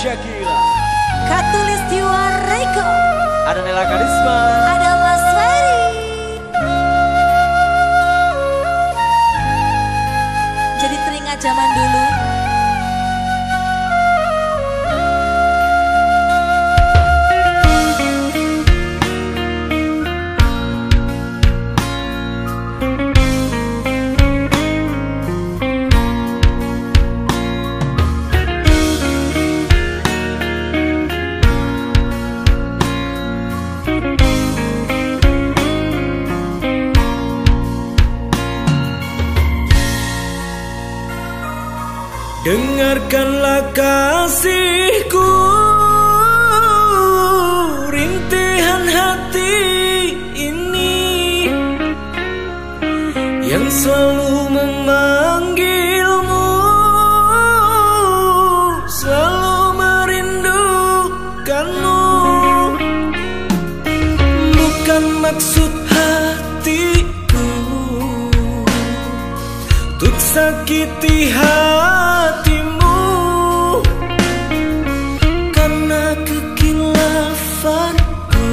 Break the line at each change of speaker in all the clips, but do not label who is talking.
Shakira.
Katulistiwa Reiko.
Ada Nela Karisma Dengarkanlah kasihku Rintihan hati ini Yang selalu memanggilmu Selalu merindukanmu. Bukan maksud hatiku Untuk sakiti hatimu. Karena kekilafanku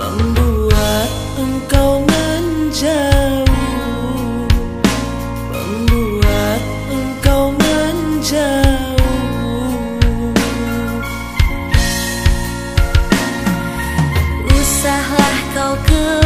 Membuat engkau menjauh. Membuat engkau menjauh.
Usahlah kau ke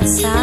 outside.